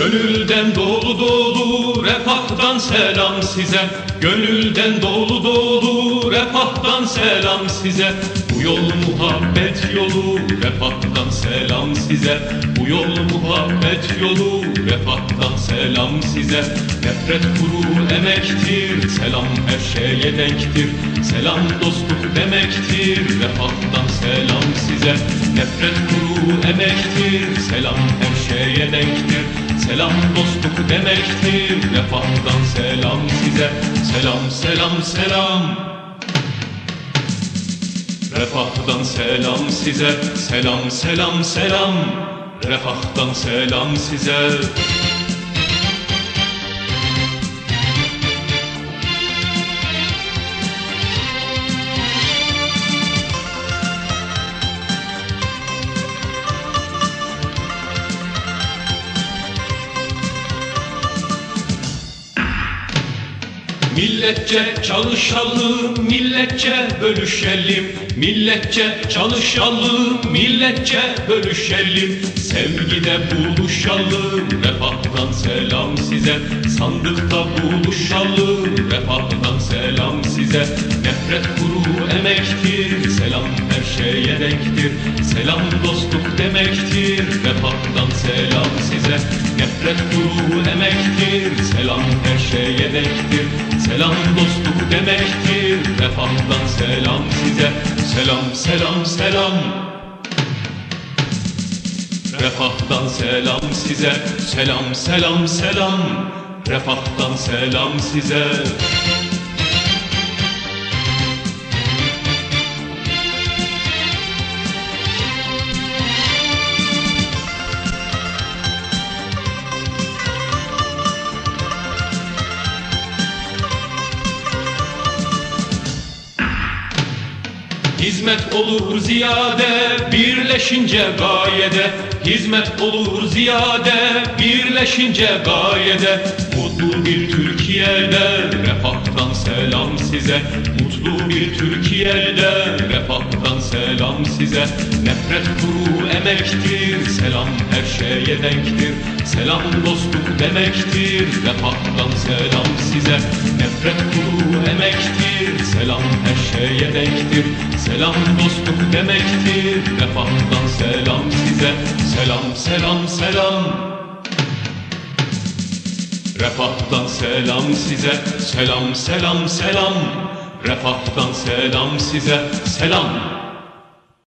Gönülden dolu dolu refahtan selam size. Gönülden dolu dolu refahtan selam size. Bu yol muhabbet yolu refahtan selam size. Bu yol muhabbet yolu refahtan selam size. Nefret kuru emektir selam her şeye denktir. Selam dostluk demektir refahtan selam size. Nefret kuru emektir selam her şeye denktir Selam dostluk demektir. Refahtan selam size? Selam selam selam. Refahtan selam size. Selam selam selam. Refahtan selam size Milletçe çalışalım, milletçe bölüşelim. Milletçe çalışalım, milletçe bölüşelim. Sevgide buluşalım, refahtan selam size. Sandıkta buluşalım, refahtan selam size. Nefret kuru emektir, selam her şeye denktir. Selam dostluk demektir, refahtan selam size. Nefret kuru emektir, selam her şeye denktir Selam dostluk demektir, refahtan selam size. Selam selam selam. Refahtan selam size. Selam selam selam. Refahtan selam size Hizmet olur ziyade birleşince gayede. Hizmet olur ziyade birleşince gayede. Mutlu bir Türkiye'de refahtan selam size. Mutlu bir Türkiye'de refahtan selam size. Nefret kuru emektir selam her şeye denktir. Selam dostluk demektir refahtan selam size. Nefret kuru emektir selam her şeye denktir Selam dostluk demektir. Refahtan selam size. Selam selam selam. Refahtan selam size. Selam selam selam. Refahtan selam size. Selam